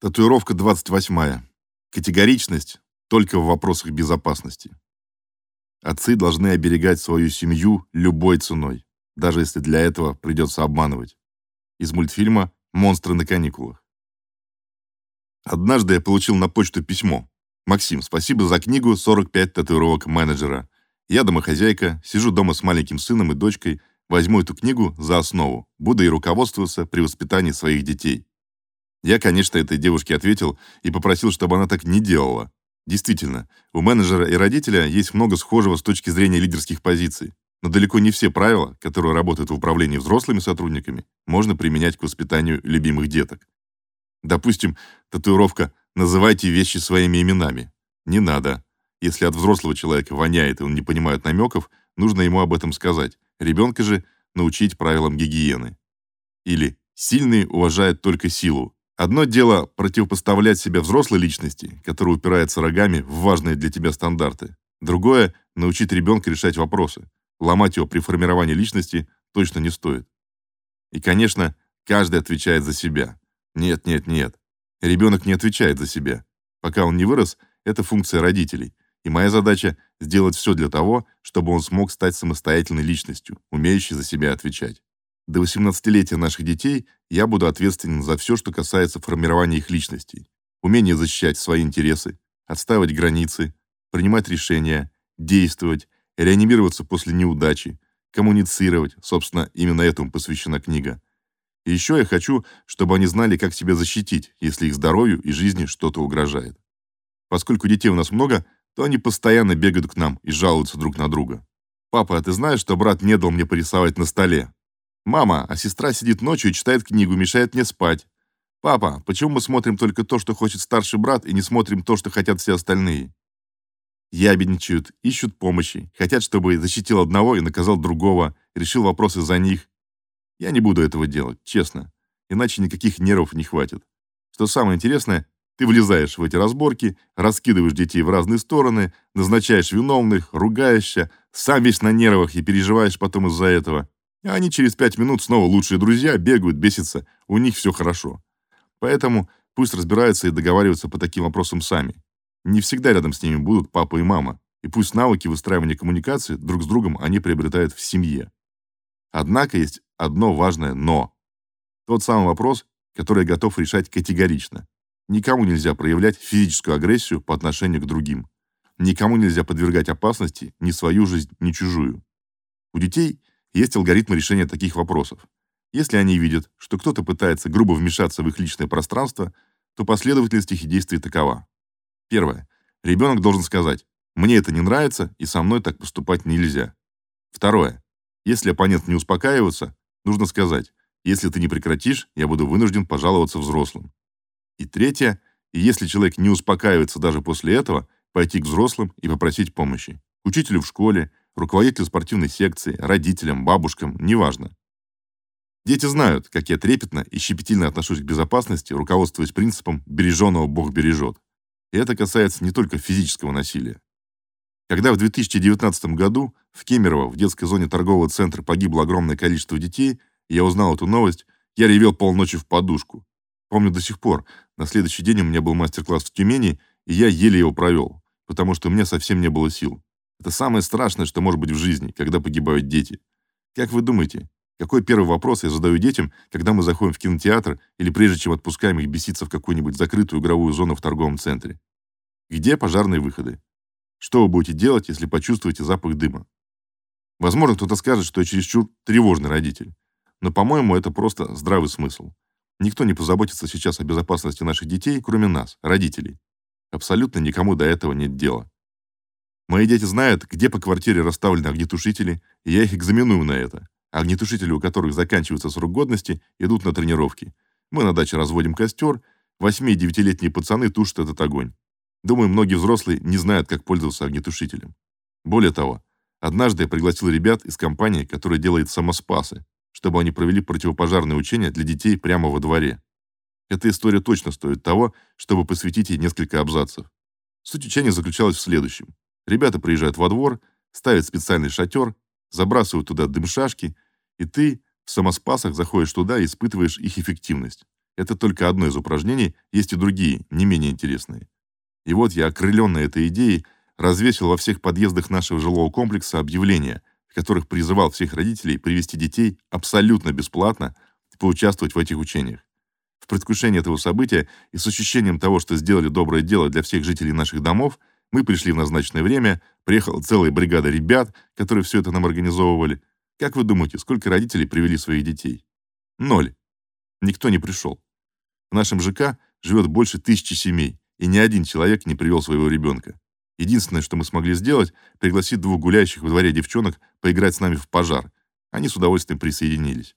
Татуировка 28. Категоричность только в вопросах безопасности. Отцы должны оберегать свою семью любой ценой, даже если для этого придется обманывать. Из мультфильма «Монстры на каникулах». Однажды я получил на почту письмо. «Максим, спасибо за книгу «45 татуировок менеджера». Я домохозяйка, сижу дома с маленьким сыном и дочкой, возьму эту книгу за основу, буду и руководствоваться при воспитании своих детей. Я, конечно, этой девушке ответил и попросил, чтобы она так не делала. Действительно, у менеджера и родителя есть много схожего с точки зрения лидерских позиций. Но далеко не все правила, которые работают в управлении взрослыми сотрудниками, можно применять к воспитанию любимых деток. Допустим, татуировка «называйте вещи своими именами». Не надо. Если от взрослого человека воняет, и он не понимает намеков, нужно ему об этом сказать. Ребенка же научить правилам гигиены. Или «сильный уважает только силу, Одно дело противопоставлять себя взрослой личности, которая упирается рогами в важные для тебя стандарты. Другое научить ребенка решать вопросы. Ломать его при формировании личности точно не стоит. И, конечно, каждый отвечает за себя. Нет, нет, нет. Ребенок не отвечает за себя. Пока он не вырос, это функция родителей. И моя задача сделать все для того, чтобы он смог стать самостоятельной личностью, умеющей за себя отвечать. До 18-летия наших детей я буду ответственен за все, что касается формирования их личностей. Умение защищать свои интересы, отстаивать границы, принимать решения, действовать, реанимироваться после неудачи, коммуницировать. Собственно, именно этому посвящена книга. И еще я хочу, чтобы они знали, как себя защитить, если их здоровью и жизни что-то угрожает. Поскольку детей у нас много, то они постоянно бегают к нам и жалуются друг на друга. Папа, а ты знаешь, что брат не дал мне порисовать на столе? Мама, а сестра сидит ночью и читает книгу, мешает мне спать. Папа, почему мы смотрим только то, что хочет старший брат, и не смотрим то, что хотят все остальные? Ябедничают, ищут помощи, хотят, чтобы защитил одного и наказал другого, решил вопросы за них. Я не буду этого делать, честно. Иначе никаких нервов не хватит. Что самое интересное, ты влезаешь в эти разборки, раскидываешь детей в разные стороны, назначаешь виновных, ругаешься, сам весь на нервах и переживаешь потом из-за этого. А они через пять минут снова лучшие друзья, бегают, бесятся, у них все хорошо. Поэтому пусть разбираются и договариваются по таким вопросам сами. Не всегда рядом с ними будут папа и мама, и пусть навыки выстраивания коммуникации друг с другом они приобретают в семье. Однако есть одно важное «но». Тот самый вопрос, который я готов решать категорично. Никому нельзя проявлять физическую агрессию по отношению к другим. Никому нельзя подвергать опасности ни свою жизнь, ни чужую. У детей есть алгоритмы решения таких вопросов. Если они видят, что кто-то пытается грубо вмешаться в их личное пространство, то последовательность их действий такова. Первое. Ребенок должен сказать: "Мне это не нравится, и со мной так поступать нельзя". Второе. Если оппонент не успокаивается, нужно сказать: "Если ты не прекратишь, я буду вынужден пожаловаться взрослым". И третье. если человек не успокаивается даже после этого, пойти к взрослым и попросить помощи. Учителю в школе, руководителю спортивной секции, родителям, бабушкам, неважно. Дети знают, как я трепетно и щепетильно отношусь к безопасности, руководствуясь принципом «береженого Бог бережет». И это касается не только физического насилия. Когда в 2019 году в Кемерово в детской зоне торгового центра погибло огромное количество детей, я узнал эту новость, я ревел полночи в подушку. Помню до сих пор. На следующий день у меня был мастер-класс в Тюмени, и я еле его провел, потому что у меня совсем не было сил. Это самое страшное, что может быть в жизни, когда погибают дети. Как вы думаете, какой первый вопрос я задаю детям, когда мы заходим в кинотеатр или прежде чем отпускаем их беситься в какую-нибудь закрытую игровую зону в торговом центре? Где пожарные выходы? Что вы будете делать, если почувствуете запах дыма? Возможно, кто-то скажет, что я чересчур тревожный родитель. Но, по-моему, это просто здравый смысл. Никто не позаботится сейчас о безопасности наших детей, кроме нас, родителей. Абсолютно никому до этого нет дела. Мои дети знают, где по квартире расставлены огнетушители, и я их экзаменую на это. Огнетушители, у которых заканчивается срок годности, идут на тренировки. Мы на даче разводим костер, 8- и 9-летние пацаны тушат этот огонь. Думаю, многие взрослые не знают, как пользоваться огнетушителем. Более того, однажды я пригласил ребят из компании, которая делает самоспасы, чтобы они провели противопожарные учения для детей прямо во дворе. Эта история точно стоит того, чтобы посвятить ей несколько абзацев. Суть учения заключалась в следующем. Ребята приезжают во двор, ставят специальный шатер, забрасывают туда дымшашки, и ты в самоспасах заходишь туда и испытываешь их эффективность. Это только одно из упражнений, есть и другие, не менее интересные. И вот я, окрыленный этой идеей, развесил во всех подъездах нашего жилого комплекса объявления, в которых призывал всех родителей привести детей абсолютно бесплатно поучаствовать в этих учениях. В предвкушении этого события и с ощущением того, что сделали доброе дело для всех жителей наших домов, мы пришли в назначенное время, приехала целая бригада ребят, которые все это нам организовывали. Как вы думаете, сколько родителей привели своих детей? Ноль. Никто не пришел. В нашем ЖК живет больше тысячи семей, и ни один человек не привел своего ребенка. Единственное, что мы смогли сделать, пригласить двух гуляющих во дворе девчонок поиграть с нами в пожар. Они с удовольствием присоединились.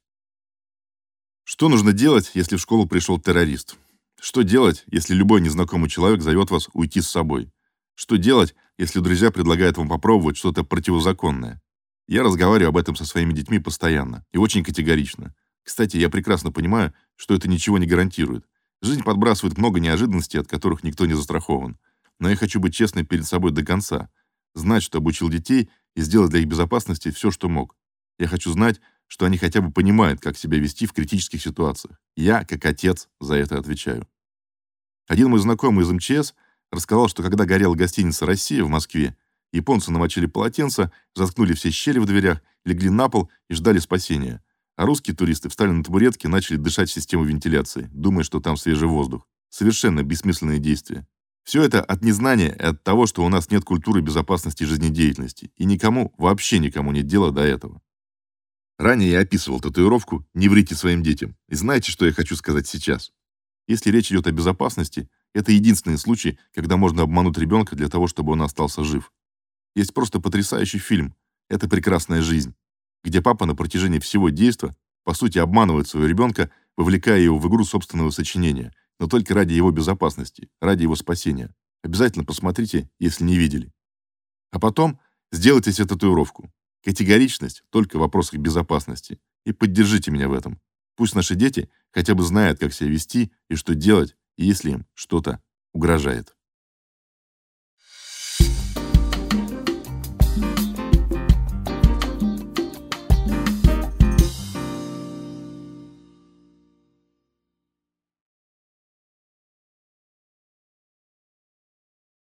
Что нужно делать, если в школу пришел террорист? Что делать, если любой незнакомый человек зовет вас уйти с собой? Что делать, если друзья предлагают вам попробовать что-то противозаконное? Я разговариваю об этом со своими детьми постоянно и очень категорично. Кстати, я прекрасно понимаю, что это ничего не гарантирует. Жизнь подбрасывает много неожиданностей, от которых никто не застрахован. Но я хочу быть честным перед собой до конца, знать, что обучил детей и сделать для их безопасности все, что мог. Я хочу знать, что они хотя бы понимают, как себя вести в критических ситуациях. Я, как отец, за это отвечаю. Один мой знакомый из МЧС рассказал, что когда горела гостиница «Россия» в Москве, японцы намочили полотенца, заткнули все щели в дверях, легли на пол и ждали спасения. А русские туристы встали на табуретки и начали дышать в систему вентиляции, думая, что там свежий воздух. Совершенно бессмысленные действия. Все это от незнания и от того, что у нас нет культуры безопасности жизнедеятельности, и никому, вообще никому нет дела до этого. Ранее я описывал татуировку «Не врите своим детям». И знаете, что я хочу сказать сейчас? Если речь идет о безопасности, это единственный случай, когда можно обмануть ребенка для того, чтобы он остался жив. Есть просто потрясающий фильм «Это прекрасная жизнь», где папа на протяжении всего действа, по сути, обманывает своего ребенка, вовлекая его в игру собственного сочинения, но только ради его безопасности, ради его спасения. Обязательно посмотрите, если не видели. А потом сделайте себе татуировку. Категоричность только в вопросах безопасности. И поддержите меня в этом. Пусть наши дети хотя бы знают, как себя вести и что делать, если им что-то угрожает.